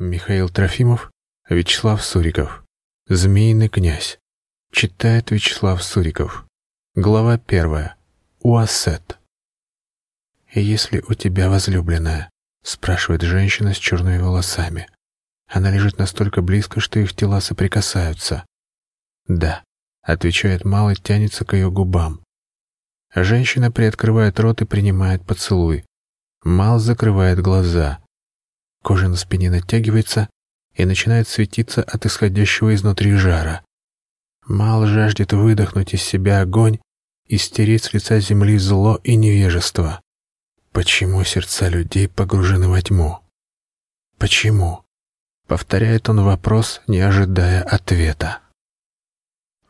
Михаил Трофимов, Вячеслав Суриков. Змеиный князь. Читает Вячеслав Суриков. Глава первая. Уассет. «Если у тебя возлюбленная?» — спрашивает женщина с черными волосами. Она лежит настолько близко, что их тела соприкасаются. «Да», — отвечает Мал и тянется к ее губам. Женщина приоткрывает рот и принимает поцелуй. Мал закрывает глаза. Кожа на спине натягивается и начинает светиться от исходящего изнутри жара. Мал жаждет выдохнуть из себя огонь и стереть с лица земли зло и невежество. Почему сердца людей погружены во тьму? Почему? Повторяет он вопрос, не ожидая ответа.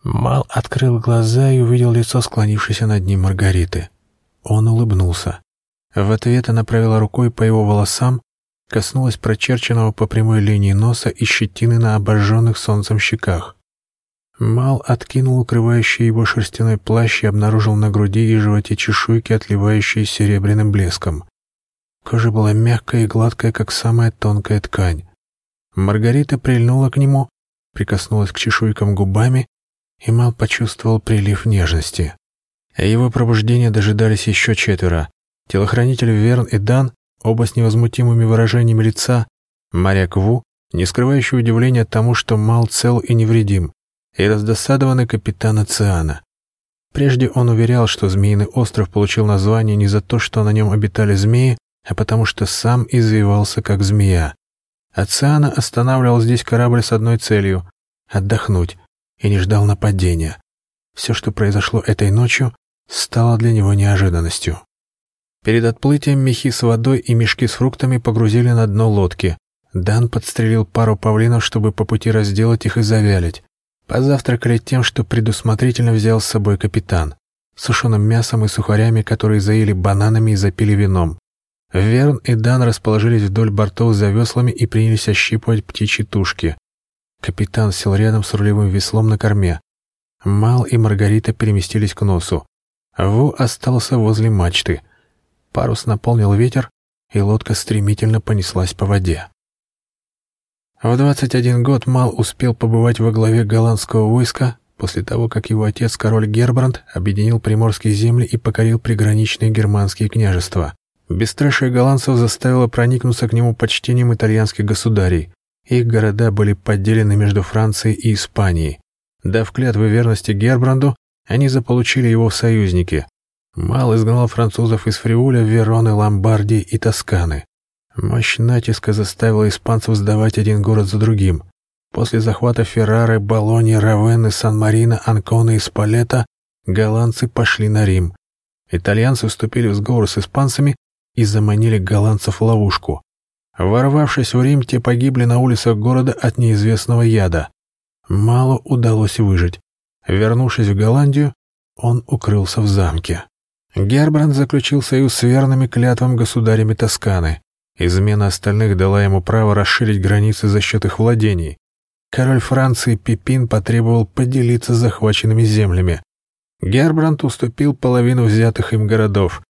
Мал открыл глаза и увидел лицо склонившейся над ним Маргариты. Он улыбнулся. В ответ она провела рукой по его волосам коснулась прочерченного по прямой линии носа и щетины на обожженных солнцем щеках. Мал откинул укрывающий его шерстяной плащ и обнаружил на груди и животе чешуйки, отливающие серебряным блеском. Кожа была мягкая и гладкая, как самая тонкая ткань. Маргарита прильнула к нему, прикоснулась к чешуйкам губами, и Мал почувствовал прилив нежности. Его пробуждения дожидались еще четверо. Телохранитель Верн и Дан Оба с невозмутимыми выражениями лица, моряк Ву, не скрывающий удивления тому, что Мал цел и невредим, и раздосадованный капитан Оциана. Прежде он уверял, что Змеиный остров получил название не за то, что на нем обитали змеи, а потому что сам извивался как змея. Оциана останавливал здесь корабль с одной целью — отдохнуть, и не ждал нападения. Все, что произошло этой ночью, стало для него неожиданностью. Перед отплытием мехи с водой и мешки с фруктами погрузили на дно лодки. Дан подстрелил пару павлинов, чтобы по пути разделать их и завялить. Позавтракали тем, что предусмотрительно взял с собой капитан. Сушеным мясом и сухарями, которые заели бананами и запили вином. Верн и Дан расположились вдоль бортов за веслами и принялись ощипывать птичьи тушки. Капитан сел рядом с рулевым веслом на корме. Мал и Маргарита переместились к носу. Ву остался возле мачты. Парус наполнил ветер, и лодка стремительно понеслась по воде. В 21 год Мал успел побывать во главе голландского войска после того, как его отец, король Гербранд, объединил приморские земли и покорил приграничные германские княжества. Бесстрашие голландцев заставило проникнуться к нему почтением итальянских государей. Их города были поделены между Францией и Испанией. Дав клятвы верности Гербранду, они заполучили его в союзники. Мал изгнал французов из Фриуля, Вероны, Ломбардии и Тосканы. Мощь натиска заставила испанцев сдавать один город за другим. После захвата Феррары, Болоньи, Равенны, Сан-Марино, Анкона и Спалета голландцы пошли на Рим. Итальянцы вступили в сговор с испанцами и заманили голландцев в ловушку. Ворвавшись в Рим, те погибли на улицах города от неизвестного яда. Мало удалось выжить. Вернувшись в Голландию, он укрылся в замке. Гербранд заключил союз с верными клятвам государями Тосканы. Измена остальных дала ему право расширить границы за счет их владений. Король Франции Пипин потребовал поделиться захваченными землями. Гербранд уступил половину взятых им городов.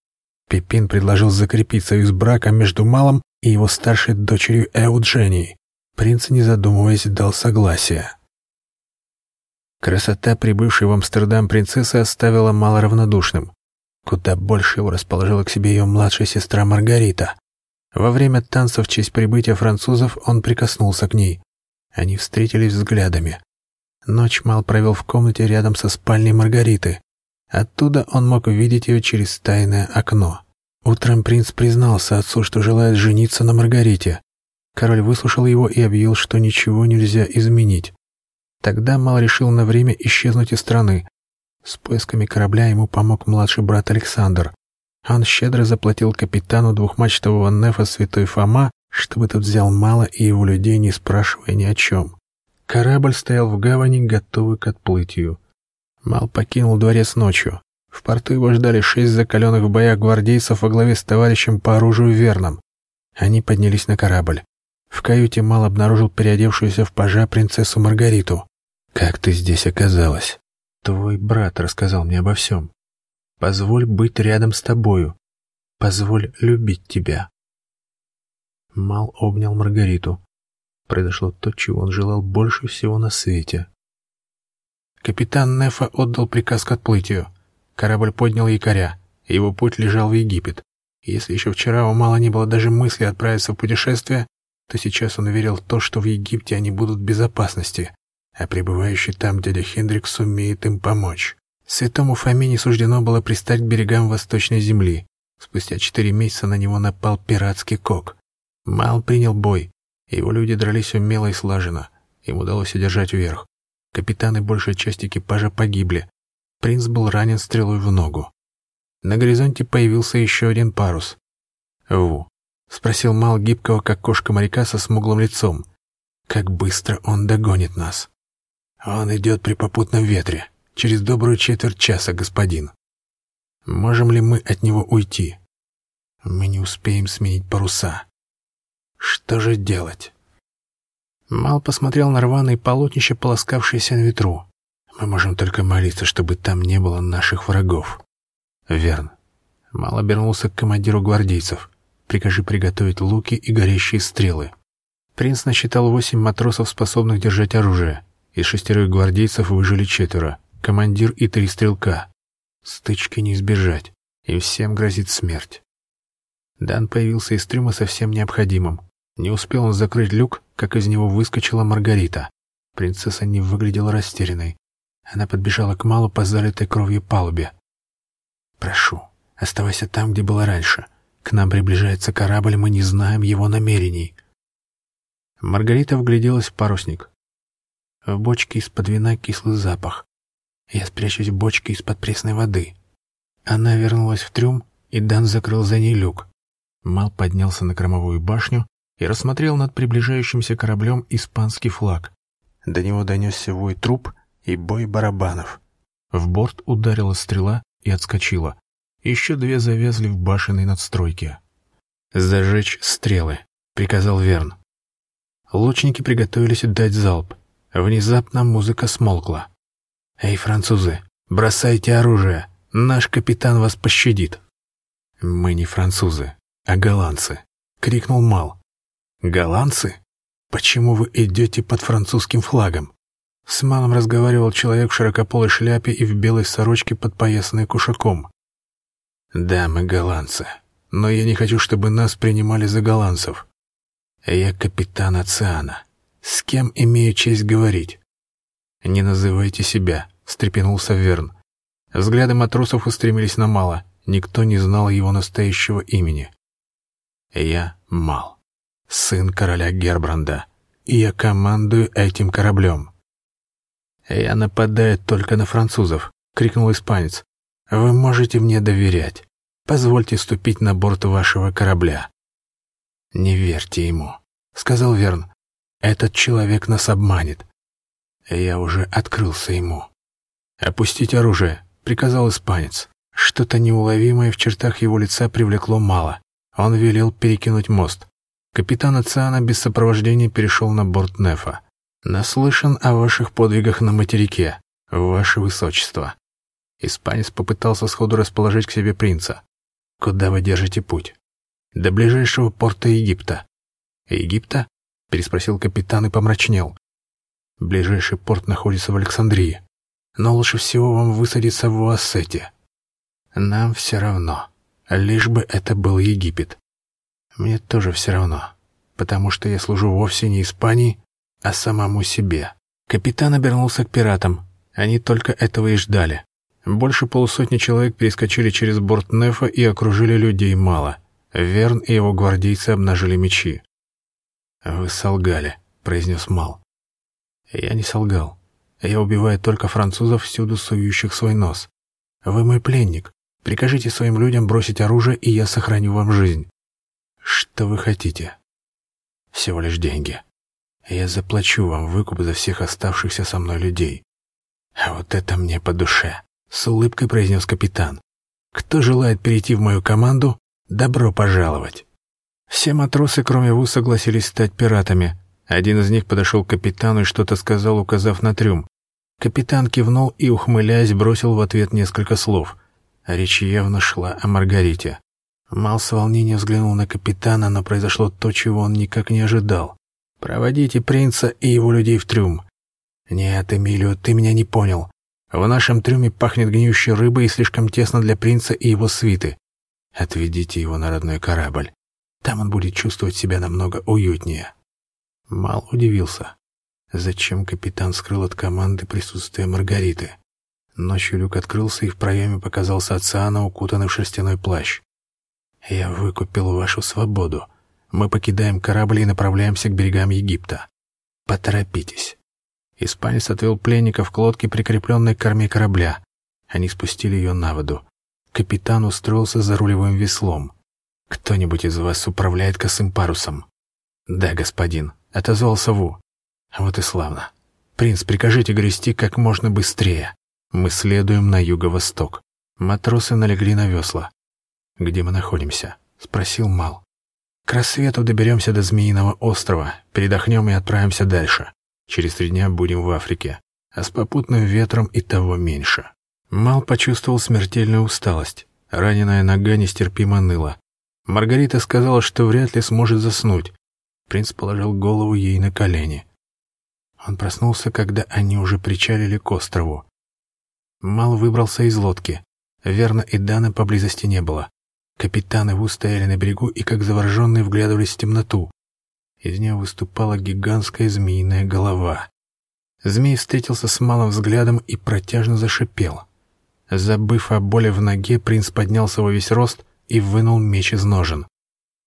Пипин предложил закрепить союз брака между Малом и его старшей дочерью Эудженией. Принц, не задумываясь, дал согласие. Красота прибывшей в Амстердам принцессы оставила Мало равнодушным. Куда больше его расположила к себе ее младшая сестра Маргарита. Во время танцев в честь прибытия французов он прикоснулся к ней. Они встретились взглядами. Ночь Мал провел в комнате рядом со спальней Маргариты. Оттуда он мог увидеть ее через тайное окно. Утром принц признался отцу, что желает жениться на Маргарите. Король выслушал его и объявил, что ничего нельзя изменить. Тогда Мал решил на время исчезнуть из страны, с поисками корабля ему помог младший брат Александр. Он щедро заплатил капитану двухмачтового нефа Святой Фома, чтобы тот взял мало и его людей, не спрашивая ни о чем. Корабль стоял в гавани, готовый к отплытию. Мал покинул дворец ночью. В порту его ждали шесть закаленных в боях гвардейцев во главе с товарищем по оружию Верном. Они поднялись на корабль. В каюте Мал обнаружил переодевшуюся в пажа принцессу Маргариту. «Как ты здесь оказалась?» Твой брат рассказал мне обо всем. Позволь быть рядом с тобою. Позволь любить тебя. Мал обнял Маргариту. произошло то, чего он желал больше всего на свете. Капитан Нефа отдал приказ к отплытию. Корабль поднял якоря, его путь лежал в Египет. если еще вчера у Мала не было даже мысли отправиться в путешествие, то сейчас он верил в то, что в Египте они будут в безопасности, а пребывающий там дядя Хендрик сумеет им помочь. Святому Фоме не суждено было пристать к берегам Восточной Земли. Спустя четыре месяца на него напал пиратский кок. Мал принял бой. Его люди дрались умело и слаженно. Им удалось одержать верх. Капитан и большая часть экипажа погибли. Принц был ранен стрелой в ногу. На горизонте появился еще один парус. «Ву», — спросил Мал гибкого, как кошка моряка со смуглым лицом. «Как быстро он догонит нас!» «Он идет при попутном ветре. Через добрую четверть часа, господин». «Можем ли мы от него уйти?» «Мы не успеем сменить паруса». «Что же делать?» Мал посмотрел на рваные полотнища, полоскавшиеся на ветру. «Мы можем только молиться, чтобы там не было наших врагов». «Верно». Мал обернулся к командиру гвардейцев. «Прикажи приготовить луки и горящие стрелы». Принц насчитал восемь матросов, способных держать оружие. Из шестерых гвардейцев выжили четверо. Командир и три стрелка. Стычки не избежать. И всем грозит смерть. Дан появился из трюма совсем необходимым. Не успел он закрыть люк, как из него выскочила Маргарита. Принцесса не выглядела растерянной. Она подбежала к Малу по залитой кровью палубе. «Прошу, оставайся там, где было раньше. К нам приближается корабль, мы не знаем его намерений». Маргарита вгляделась в парусник. В бочке из-под вина кислый запах. Я спрячусь в бочке из-под пресной воды. Она вернулась в трюм, и Дан закрыл за ней люк. Мал поднялся на кормовую башню и рассмотрел над приближающимся кораблем испанский флаг. До него донесся вой труп и бой барабанов. В борт ударила стрела и отскочила. Еще две завязли в башенной надстройке. «Зажечь стрелы», — приказал Верн. Лучники приготовились дать залп. Внезапно музыка смолкла. «Эй, французы, бросайте оружие! Наш капитан вас пощадит!» «Мы не французы, а голландцы!» — крикнул Мал. «Голландцы? Почему вы идете под французским флагом?» С Малом разговаривал человек в широкополой шляпе и в белой сорочке, подпоясанной кушаком. «Да, мы голландцы, но я не хочу, чтобы нас принимали за голландцев. Я капитан Оциана. С кем имею честь говорить?» «Не называйте себя», — встрепенулся Верн. Взгляды матросов устремились на Мала. Никто не знал его настоящего имени. «Я Мал» сын короля Гербранда, и я командую этим кораблем». «Я нападаю только на французов», — крикнул испанец. «Вы можете мне доверять. Позвольте ступить на борт вашего корабля». «Не верьте ему», — сказал Верн. «Этот человек нас обманет». Я уже открылся ему. «Опустить оружие», — приказал испанец. Что-то неуловимое в чертах его лица привлекло мало. Он велел перекинуть мост. Капитан Оциана без сопровождения перешел на борт Нефа. «Наслышан о ваших подвигах на материке, ваше высочество». Испанец попытался сходу расположить к себе принца. «Куда вы держите путь?» «До ближайшего порта Египта». «Египта?» — переспросил капитан и помрачнел. «Ближайший порт находится в Александрии, но лучше всего вам высадиться в Уассете. Нам все равно, лишь бы это был Египет. Мне тоже все равно, потому что я служу вовсе не Испании, а самому себе. Капитан обернулся к пиратам. Они только этого и ждали. Больше полусотни человек перескочили через борт Нефа и окружили людей мало. Верн и его гвардейцы обнажили мечи. «Вы солгали», — произнес Мал. «Я не солгал. Я убиваю только французов, всюду сующих свой нос. Вы мой пленник. Прикажите своим людям бросить оружие, и я сохраню вам жизнь. Что вы хотите? Всего лишь деньги. Я заплачу вам выкуп за всех оставшихся со мной людей. А вот это мне по душе, с улыбкой произнес капитан. Кто желает перейти в мою команду, добро пожаловать. Все матросы, кроме Ву, согласились стать пиратами. Один из них подошел к капитану и что-то сказал, указав на трюм. Капитан кивнул и, ухмыляясь, бросил в ответ несколько слов. Речь явно шла о Маргарите. Мал с волнением взглянул на капитана, но произошло то, чего он никак не ожидал. Проводите принца и его людей в трюм. Нет, Эмилио, ты меня не понял. В нашем трюме пахнет гниющей рыбой и слишком тесно для принца и его свиты. Отведите его на родной корабль. Там он будет чувствовать себя намного уютнее. Мал удивился. Зачем капитан скрыл от команды присутствие Маргариты? Ночью люк открылся, и в проеме показался Оциана, укутанный в шерстяной плащ. «Я выкупил вашу свободу. Мы покидаем корабль и направляемся к берегам Египта. Поторопитесь». Испанец отвел пленников к лодке, прикрепленной к корме корабля. Они спустили ее на воду. Капитан устроился за рулевым веслом. «Кто-нибудь из вас управляет косым парусом?» «Да, господин», — отозвался Ву. «Вот и славно. Принц, прикажите грести как можно быстрее. Мы следуем на юго-восток. Матросы налегли на весла. «Где мы находимся?» — спросил Мал. «К рассвету доберемся до Змеиного острова, передохнем и отправимся дальше. Через три дня будем в Африке, а с попутным ветром и того меньше». Мал почувствовал смертельную усталость. Раненая нога нестерпимо ныла. Маргарита сказала, что вряд ли сможет заснуть. Принц положил голову ей на колени. Он проснулся, когда они уже причалили к острову. Мал выбрался из лодки. Верно, и Дана поблизости не было. Капитаны Ву стояли на берегу и, как завороженные, вглядывались в темноту. Из нее выступала гигантская змеиная голова. Змей встретился с малым взглядом и протяжно зашипел. Забыв о боли в ноге, принц поднялся во весь рост и вынул меч из ножен.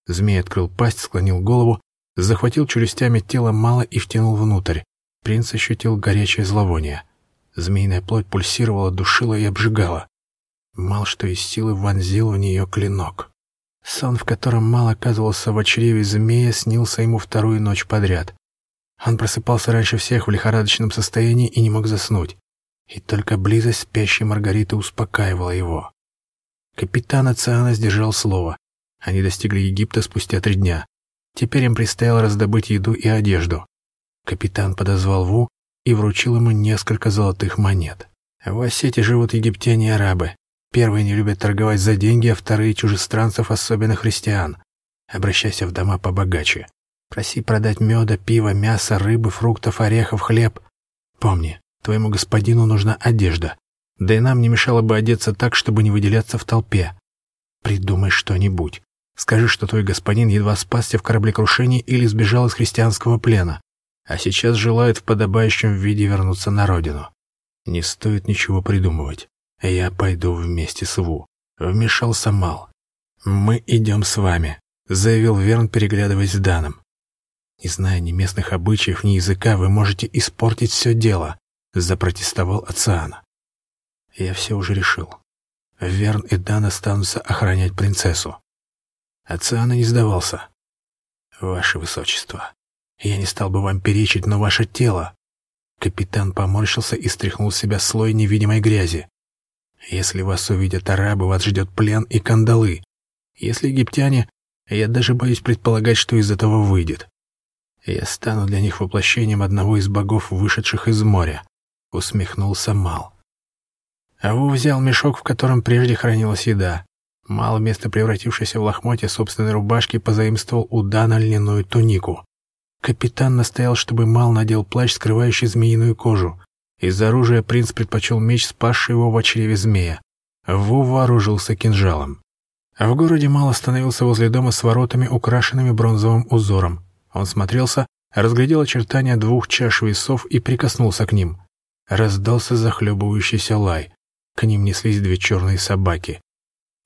Змей открыл пасть, склонил голову, захватил челюстями тело мало и втянул внутрь. Принц ощутил горячее зловоние. Змеиная плоть пульсировала, душила и обжигала. Мал что из силы вонзил в нее клинок. Сон, в котором Мал оказывался в чреве змея, снился ему вторую ночь подряд. Он просыпался раньше всех в лихорадочном состоянии и не мог заснуть. И только близость спящей Маргариты успокаивала его. Капитан Оциана сдержал слово. Они достигли Египта спустя три дня. Теперь им предстояло раздобыть еду и одежду. Капитан подозвал Ву и вручил ему несколько золотых монет. В Осете живут египтяне и арабы. Первые не любят торговать за деньги, а вторые — чужестранцев, особенно христиан. Обращайся в дома побогаче. Проси продать меда, пива, мяса, рыбы, фруктов, орехов, хлеб. Помни, твоему господину нужна одежда. Да и нам не мешало бы одеться так, чтобы не выделяться в толпе. Придумай что-нибудь. Скажи, что твой господин едва спасся в кораблекрушении или сбежал из христианского плена а сейчас желает в подобающем виде вернуться на родину. Не стоит ничего придумывать. Я пойду вместе с Ву. Вмешался Мал. «Мы идем с вами», — заявил Верн, переглядываясь с Даном. «Не зная ни местных обычаев, ни языка, вы можете испортить все дело», — запротестовал Оциана. «Я все уже решил. Верн и Дан останутся охранять принцессу». Оциана не сдавался. «Ваше Высочество, я не стал бы вам перечить, но ваше тело...» Капитан поморщился и стряхнул с себя слой невидимой грязи. «Если вас увидят арабы, вас ждет плен и кандалы. Если египтяне, я даже боюсь предполагать, что из этого выйдет. Я стану для них воплощением одного из богов, вышедших из моря», — усмехнулся Мал. Аву взял мешок, в котором прежде хранилась еда. Мал, вместо превратившейся в лохмотья собственной рубашки, позаимствовал у Дана льняную тунику. Капитан настоял, чтобы Мал надел плащ, скрывающий змеиную кожу. Из оружия принц предпочел меч, спасший его в чреве змея. Ву вооружился кинжалом. В городе Мал остановился возле дома с воротами, украшенными бронзовым узором. Он смотрелся, разглядел очертания двух чаш весов и прикоснулся к ним. Раздался захлебывающийся лай. К ним неслись две черные собаки.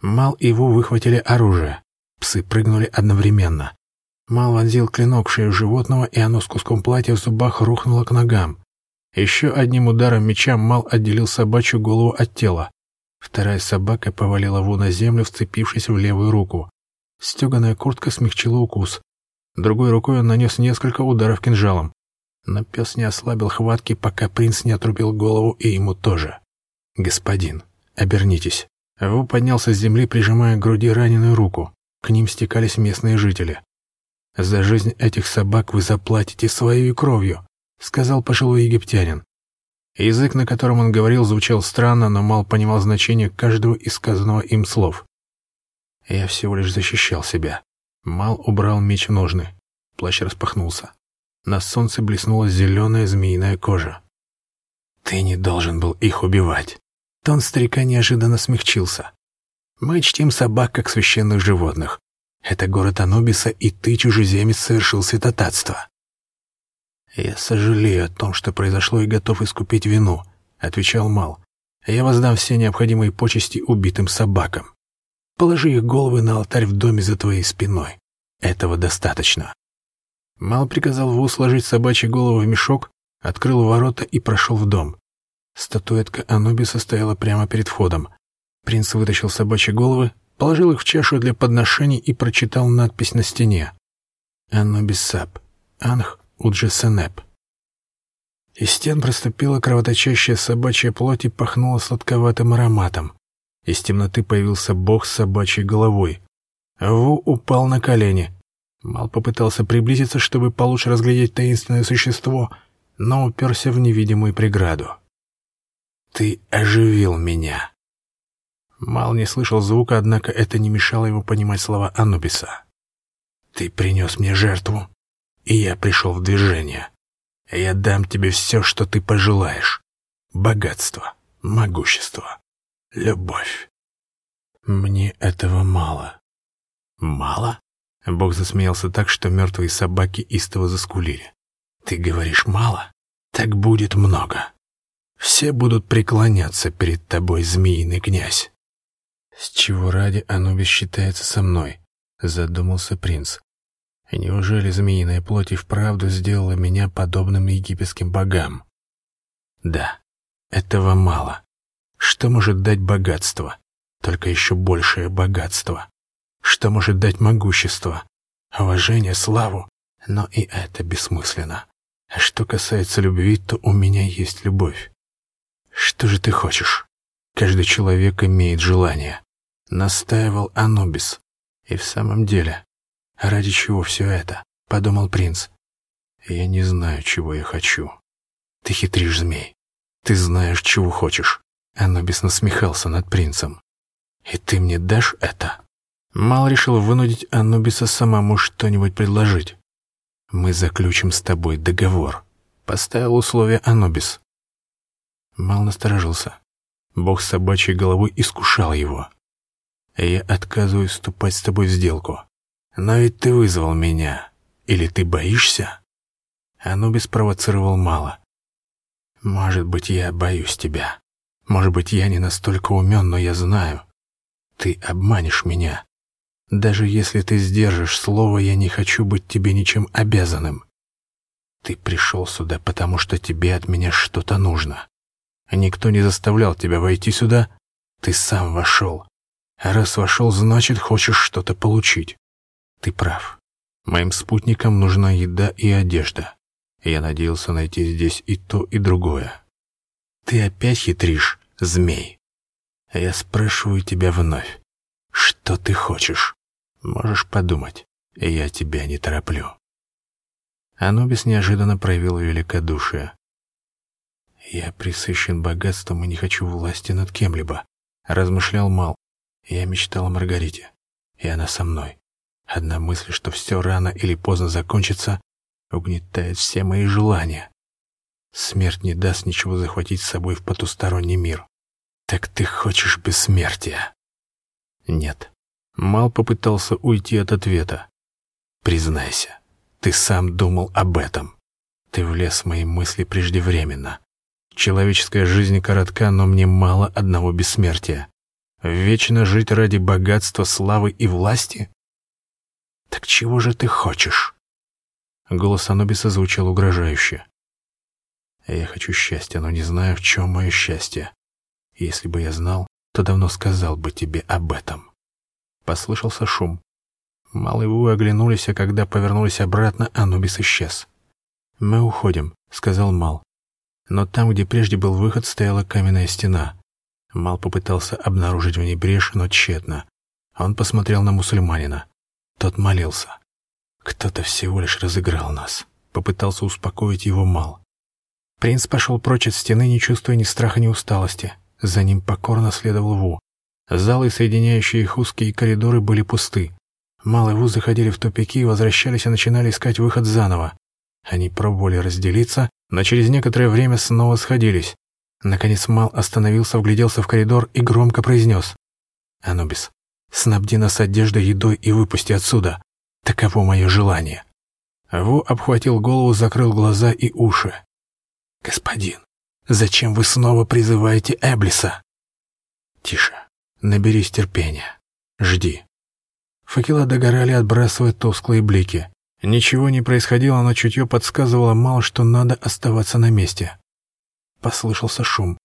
Мал и Ву выхватили оружие. Псы прыгнули одновременно. Мал вонзил клинок в шею животного, и оно с куском платья в зубах рухнуло к ногам. Еще одним ударом меча Мал отделил собачью голову от тела. Вторая собака повалила Ву на землю, вцепившись в левую руку. Стеганая куртка смягчила укус. Другой рукой он нанес несколько ударов кинжалом. Но пес не ослабил хватки, пока принц не отрубил голову и ему тоже. «Господин, обернитесь». Ву поднялся с земли, прижимая к груди раненую руку. К ним стекались местные жители. «За жизнь этих собак вы заплатите своей кровью», — сказал пожилой египтянин. Язык, на котором он говорил, звучал странно, но Мал понимал значение каждого из сказанного им слов. Я всего лишь защищал себя. Мал убрал меч в ножны. Плащ распахнулся. На солнце блеснула зеленая змеиная кожа. «Ты не должен был их убивать». Тон старика неожиданно смягчился. «Мы чтим собак, как священных животных. Это город Анубиса, и ты, чужеземец, совершил святотатство». «Я сожалею о том, что произошло, и готов искупить вину», — отвечал Мал. «Я воздам все необходимые почести убитым собакам. Положи их головы на алтарь в доме за твоей спиной. Этого достаточно». Мал приказал Ву сложить собачьи головы в мешок, открыл ворота и прошел в дом. Статуэтка Анубиса стояла прямо перед входом. Принц вытащил собачьи головы, положил их в чашу для подношений и прочитал надпись на стене. «Анубис Сап. Анх Уджесенеп». Из стен проступила кровоточащая собачья плоть и пахнула сладковатым ароматом. Из темноты появился бог с собачьей головой. Ву упал на колени. Мал попытался приблизиться, чтобы получше разглядеть таинственное существо, но уперся в невидимую преграду. «Ты оживил меня!» Мал не слышал звука, однако это не мешало ему понимать слова Анубиса. «Ты принес мне жертву, и я пришел в движение. Я дам тебе все, что ты пожелаешь. Богатство, могущество, любовь. Мне этого мало». «Мало?» Бог засмеялся так, что мертвые собаки истово заскулили. «Ты говоришь мало? Так будет много. Все будут преклоняться перед тобой, змеиный князь». «С чего ради Анубис считается со мной?» — задумался принц. «Неужели змеиная плоть и вправду сделала меня подобным египетским богам?» «Да, этого мало. Что может дать богатство? Только еще большее богатство. Что может дать могущество? Уважение, славу? Но и это бессмысленно. А что касается любви, то у меня есть любовь. Что же ты хочешь? Каждый человек имеет желание. Настаивал Анубис. И в самом деле, ради чего все это? Подумал принц. Я не знаю, чего я хочу. Ты хитришь, змей. Ты знаешь, чего хочешь. Анубис насмехался над принцем. И ты мне дашь это? Мал решил вынудить Анубиса самому что-нибудь предложить. «Мы заключим с тобой договор», — поставил условие Анубис. Мал насторожился. Бог с собачьей головой искушал его. «Я отказываюсь вступать с тобой в сделку. Но ведь ты вызвал меня. Или ты боишься?» Анубис провоцировал мало. «Может быть, я боюсь тебя. Может быть, я не настолько умен, но я знаю. Ты обманешь меня. Даже если ты сдержишь слово, я не хочу быть тебе ничем обязанным. Ты пришел сюда, потому что тебе от меня что-то нужно. Никто не заставлял тебя войти сюда, ты сам вошел. А раз вошел, значит, хочешь что-то получить. Ты прав. Моим спутникам нужна еда и одежда. Я надеялся найти здесь и то, и другое. Ты опять хитришь, змей. Я спрашиваю тебя вновь. Что ты хочешь? Можешь подумать, я тебя не тороплю. Анубис неожиданно проявил великодушие. «Я присыщен богатством и не хочу власти над кем-либо», — размышлял Мал. «Я мечтал о Маргарите, и она со мной. Одна мысль, что все рано или поздно закончится, угнетает все мои желания. Смерть не даст ничего захватить с собой в потусторонний мир. Так ты хочешь бессмертия?» Нет. Мал попытался уйти от ответа. Признайся, ты сам думал об этом. Ты влез в мои мысли преждевременно. Человеческая жизнь коротка, но мне мало одного бессмертия. Вечно жить ради богатства, славы и власти? Так чего же ты хочешь? Голос Анубиса звучал угрожающе. Я хочу счастья, но не знаю, в чем мое счастье. Если бы я знал, то давно сказал бы тебе об этом. Послышался шум. Малые Ву оглянулись, а когда повернулись обратно, Анубис исчез. «Мы уходим», — сказал Мал. Но там, где прежде был выход, стояла каменная стена. Мал попытался обнаружить в ней брешь, но тщетно. Он посмотрел на мусульманина. Тот молился. «Кто-то всего лишь разыграл нас», — попытался успокоить его Мал. Принц пошел прочь от стены, не чувствуя ни страха, ни усталости. За ним покорно следовал Ву. Залы, соединяющие их узкие коридоры, были пусты. Малые Ву заходили в тупики, возвращались и начинали искать выход заново. Они пробовали разделиться, но через некоторое время снова сходились. Наконец Мал остановился, вгляделся в коридор и громко произнес. «Анубис, снабди нас одеждой, едой и выпусти отсюда. Таково мое желание». Ву обхватил голову, закрыл глаза и уши. «Господин, зачем вы снова призываете Эблиса?» «Тише, наберись терпения. Жди». Факела догорали, отбрасывая тусклые блики. Ничего не происходило, но чутье подсказывало мало, что надо оставаться на месте. Послышался шум.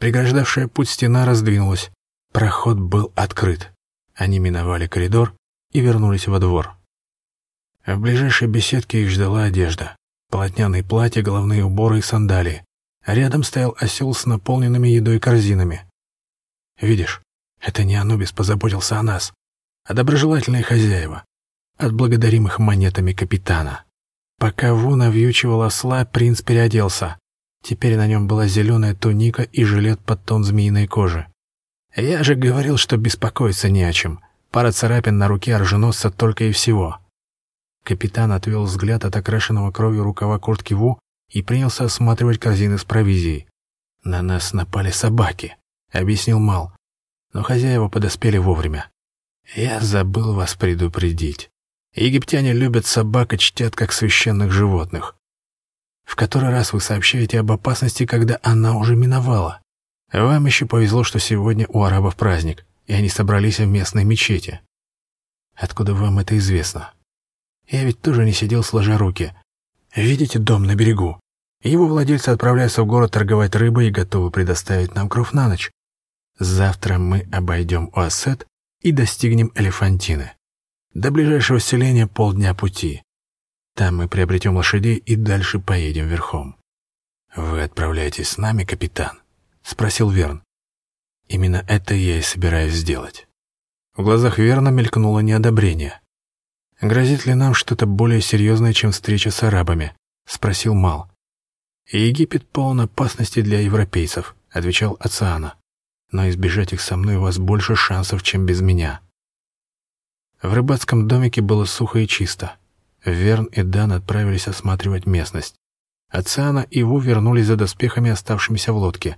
Преграждавшая путь стена раздвинулась. Проход был открыт. Они миновали коридор и вернулись во двор. В ближайшей беседке их ждала одежда. Полотняные платья, головные уборы и сандалии. рядом стоял осел с наполненными едой корзинами. «Видишь, это не Анубис позаботился о нас, а доброжелательные хозяева. Отблагодарим их монетами капитана». Пока Вуна вьючивал осла, принц переоделся. Теперь на нем была зеленая туника и жилет под тон змеиной кожи. Я же говорил, что беспокоиться не о чем. Пара царапин на руке оруженосца только и всего. Капитан отвел взгляд от окрашенного кровью рукава куртки Ву и принялся осматривать корзины с провизией. «На нас напали собаки», — объяснил Мал. Но хозяева подоспели вовремя. «Я забыл вас предупредить. Египтяне любят собак и чтят как священных животных. В который раз вы сообщаете об опасности, когда она уже миновала. Вам еще повезло, что сегодня у арабов праздник, и они собрались в местной мечети. Откуда вам это известно? Я ведь тоже не сидел сложа руки. Видите дом на берегу? Его владельцы отправляются в город торговать рыбой и готовы предоставить нам кров на ночь. Завтра мы обойдем Уассет и достигнем Элефантины. До ближайшего селения полдня пути. Там мы приобретем лошадей и дальше поедем верхом. Вы отправляетесь с нами, капитан? — спросил Верн. «Именно это я и собираюсь сделать». В глазах Верна мелькнуло неодобрение. «Грозит ли нам что-то более серьезное, чем встреча с арабами?» — спросил Мал. «Египет полон опасности для европейцев», — отвечал Ациана. «Но избежать их со мной у вас больше шансов, чем без меня». В рыбацком домике было сухо и чисто. Верн и Дан отправились осматривать местность. Ациана и Ву вернулись за доспехами, оставшимися в лодке.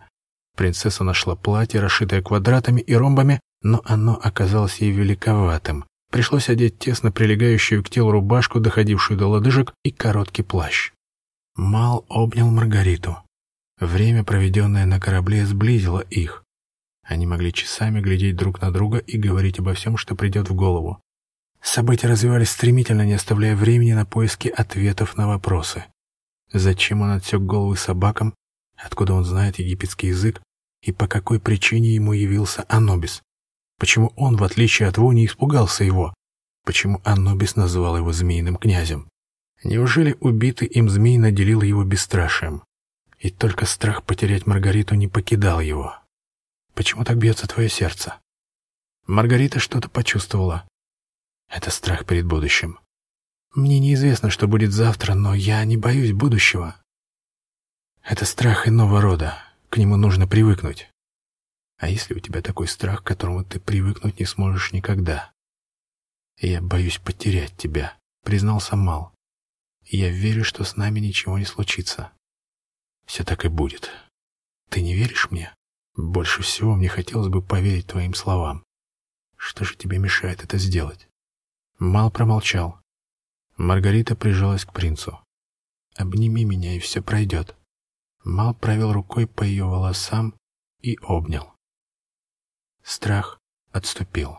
Принцесса нашла платье, расшитое квадратами и ромбами, но оно оказалось ей великоватым. Пришлось одеть тесно прилегающую к телу рубашку, доходившую до лодыжек, и короткий плащ. Мал обнял Маргариту. Время, проведенное на корабле, сблизило их. Они могли часами глядеть друг на друга и говорить обо всем, что придет в голову. События развивались стремительно, не оставляя времени на поиски ответов на вопросы. Зачем он отсек головы собакам Откуда он знает египетский язык и по какой причине ему явился Анубис? Почему он, в отличие от Ву, не испугался его? Почему Анубис назвал его змеиным князем? Неужели убитый им змей наделил его бесстрашием? И только страх потерять Маргариту не покидал его. Почему так бьется твое сердце? Маргарита что-то почувствовала. Это страх перед будущим. Мне неизвестно, что будет завтра, но я не боюсь будущего. Это страх иного рода, к нему нужно привыкнуть. А если у тебя такой страх, к которому ты привыкнуть не сможешь никогда? Я боюсь потерять тебя, признался Мал. я верю, что с нами ничего не случится. Все так и будет. Ты не веришь мне? Больше всего мне хотелось бы поверить твоим словам. Что же тебе мешает это сделать? Мал промолчал. Маргарита прижалась к принцу. «Обними меня, и все пройдет». Мал провел рукой по ее волосам и обнял. Страх отступил.